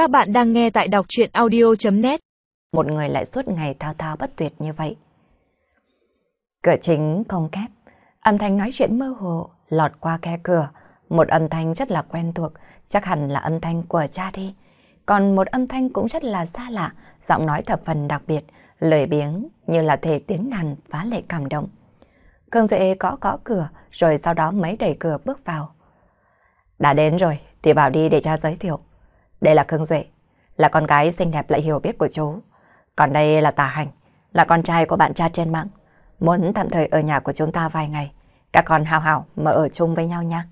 Các bạn đang nghe tại đọc chuyện audio.net Một người lại suốt ngày thao thao bất tuyệt như vậy. Cửa chính không kép, âm thanh nói chuyện mơ hồ lọt qua khe cửa. Một âm thanh rất là quen thuộc, chắc hẳn là âm thanh của cha đi. Còn một âm thanh cũng rất là xa lạ, giọng nói thập phần đặc biệt, lời biếng như là thể tiếng đàn phá lệ cảm động. Khương Duệ gõ gõ cửa, rồi sau đó mới đẩy cửa bước vào. Đã đến rồi, thì vào đi để cha giới thiệu. Đây là Khương Duệ, là con gái xinh đẹp lại hiểu biết của chú. Còn đây là Tà Hành, là con trai của bạn cha trên mạng. Muốn tạm thời ở nhà của chúng ta vài ngày. Các con hào hào mà ở chung với nhau nha.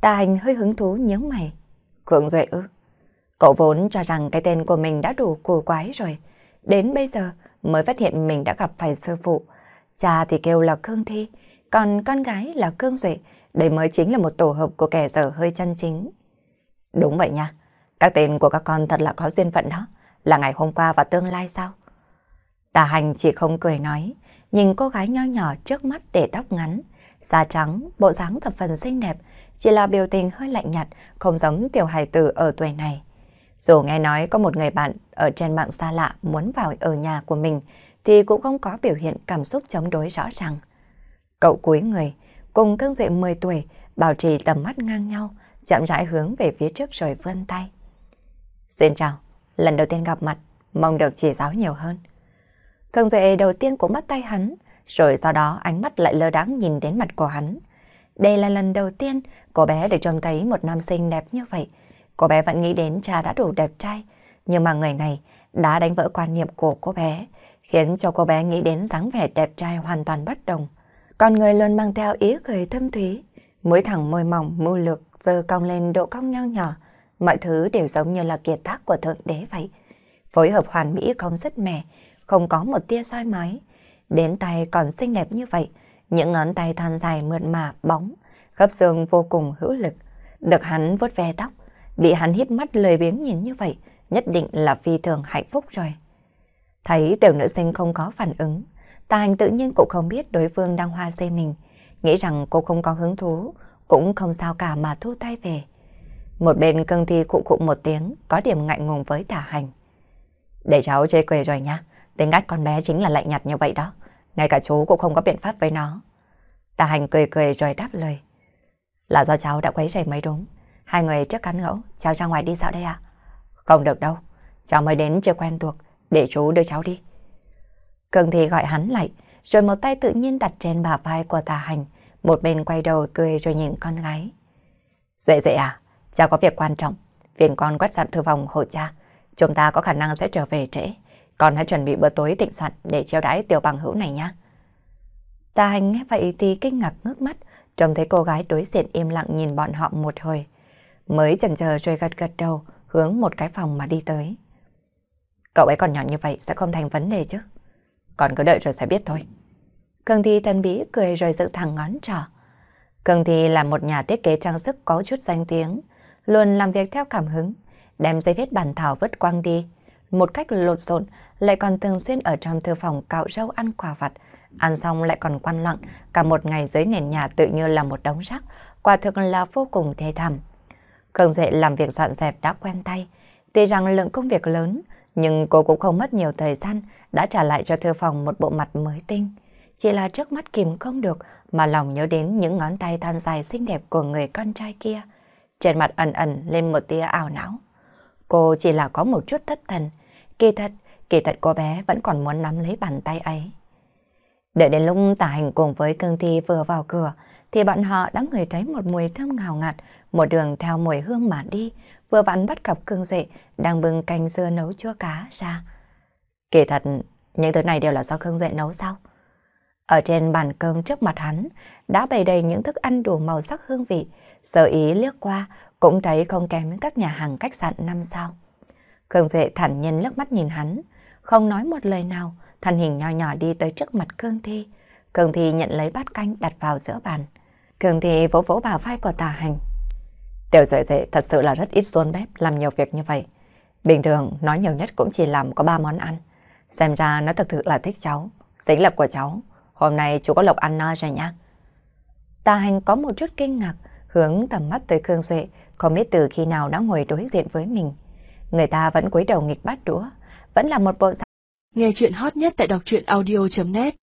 Tà Hành hơi hứng thú nhớ mày. Khương Duệ ư. Cậu vốn cho rằng cái tên của mình đã đủ cù quái rồi. Đến bây giờ mới phát hiện mình đã gặp phải sư phụ. Cha thì kêu là Khương Thi, còn con gái là Khương Duệ. Đây mới chính là một tổ hợp của kẻ dở hơi chân chính. Đúng vậy nha. Các tên của các con thật là có duyên phận đó. Là ngày hôm qua và tương lai sao? Tà hành chỉ không cười nói, nhìn cô gái nho nhỏ trước mắt để tóc ngắn, da trắng, bộ dáng thập phần xinh đẹp, chỉ là biểu tình hơi lạnh nhạt, không giống tiểu hài tử ở tuổi này. Dù nghe nói có một người bạn ở trên mạng xa lạ muốn vào ở nhà của mình, thì cũng không có biểu hiện cảm xúc chống đối rõ ràng. Cậu cuối người, cùng cương duệ 10 tuổi, bảo trì tầm mắt ngang nhau, chậm rãi hướng về phía trước rồi vươn tay. Xin chào, lần đầu tiên gặp mặt, mong được chỉ giáo nhiều hơn. Khương Duệ đầu tiên cũng bắt tay hắn, rồi sau đó ánh mắt lại lơ đáng nhìn đến mặt của hắn. Đây là lần đầu tiên cô bé được trông thấy một nam sinh đẹp như vậy. Cô bé vẫn nghĩ đến cha đã đủ đẹp trai, nhưng mà người này đã đánh vỡ quan niệm của cô bé, khiến cho cô bé nghĩ đến dáng vẻ đẹp trai hoàn toàn bất đồng. Con người luôn mang theo ý cười thâm thúy, mũi thẳng môi mỏng, mưu lược, dơ cong lên độ cong nho nhỏ, mọi thứ đều giống như là kiệt tác của Thượng Đế vậy. Phối hợp hoàn mỹ không rất mẻ, không có một tia soi mói. Đến tay còn xinh đẹp như vậy, những ngón tay thon dài mượt mà, bóng, khớp xương vô cùng hữu lực. Được hắn vuốt ve tóc, bị hắn híp mắt lười biếng nhìn như vậy, nhất định là phi thường hạnh phúc rồi. Thấy tiểu nữ sinh không có phản ứng, ta hành tự nhiên cũng không biết đối phương đang hoa dây mình, nghĩ rằng cô không có hứng thú, cũng không sao cả mà thu tay về. Một bên cưng thi cụ cụ một tiếng, có điểm ngại ngùng với tả hành. Để cháu chơi quê rồi nha, tính cách con bé chính là lạnh nhạt như vậy đó. Ngay cả chú cũng không có biện pháp với nó. tà hành cười cười rồi đáp lời. Là do cháu đã quấy rầy mấy đúng. Hai người trước cắn ngẫu, cháu ra ngoài đi dạo đây à? Không được đâu, cháu mới đến chưa quen thuộc, để chú đưa cháu đi. Cường thì gọi hắn lại, rồi một tay tự nhiên đặt trên bả vai của tà hành, một bên quay đầu cười rồi nhìn con gái. Duệ Duệ à, cha có việc quan trọng, phiền con quét dặn thư phòng hộ cha. Chúng ta có khả năng sẽ trở về trễ. Con hãy chuẩn bị bữa tối tịnh soạn để chiêu đãi tiểu bằng hữu này nhé. Ta hành nghe vậy thì kinh ngạc ngước mắt, trông thấy cô gái đối diện im lặng nhìn bọn họ một hồi. Mới chần chờ rồi gật gật đầu, hướng một cái phòng mà đi tới. Cậu ấy còn nhỏ như vậy sẽ không thành vấn đề chứ. Còn cứ đợi rồi sẽ biết thôi. Cường Thi thân bí cười rồi dựng thẳng ngón trỏ. Cường Thi là một nhà thiết kế trang sức có chút danh tiếng, luôn làm việc theo cảm hứng, đem giấy viết bản thảo vứt quăng đi. Một cách lột xộn, lại còn thường xuyên ở trong thư phòng cạo râu ăn quà vặt, ăn xong lại còn quan lặng, cả một ngày dưới nền nhà tự như là một đống rác, quả thực là vô cùng thê thảm. Khương Duệ làm việc dọn dẹp đã quen tay, tuy rằng lượng công việc lớn, nhưng cô cũng không mất nhiều thời gian đã trả lại cho thư phòng một bộ mặt mới tinh. Chỉ là trước mắt kìm không được mà lòng nhớ đến những ngón tay than dài xinh đẹp của người con trai kia. Trên mặt ẩn ẩn lên một tia ảo não. Cô chỉ là có một chút thất thần. Kỳ thật, kỳ thật cô bé vẫn còn muốn nắm lấy bàn tay ấy. Đợi đến lúc tả hành cùng với cương thi vừa vào cửa, thì bọn họ đã ngửi thấy một mùi thơm ngào ngạt, một đường theo mùi hương mà đi, vừa vặn bắt gặp cương duệ đang bưng canh dưa nấu chua cá ra. Kỳ thật, những thứ này đều là do cương Duệ nấu sao? Ở trên bàn cơm trước mặt hắn, đã bày đầy những thức ăn đủ màu sắc hương vị, sở ý liếc qua, cũng thấy không kém các nhà hàng khách sạn năm sao. Khương Duệ thản nhiên lướt mắt nhìn hắn, không nói một lời nào, thân hình nhỏ nhỏ đi tới trước mặt Khương Thi. Khương Thi nhận lấy bát canh đặt vào giữa bàn. Khương Thi vỗ vỗ bà vai của tà hành. Tiểu Duệ Duệ thật sự là rất ít xôn bếp làm nhiều việc như vậy. Bình thường nói nhiều nhất cũng chỉ làm có ba món ăn. Xem ra nó thực sự là thích cháu, dính lập của cháu. Hôm nay chú có lộc ăn no rồi nhá. Tà hành có một chút kinh ngạc, hướng tầm mắt tới Khương Duệ, không biết từ khi nào đã ngồi đối diện với mình. người ta vẫn cúi đầu nghịch bát đũa, vẫn là một bộ dạng. Nghe chuyện hot nhất tại đọc truyện audio.net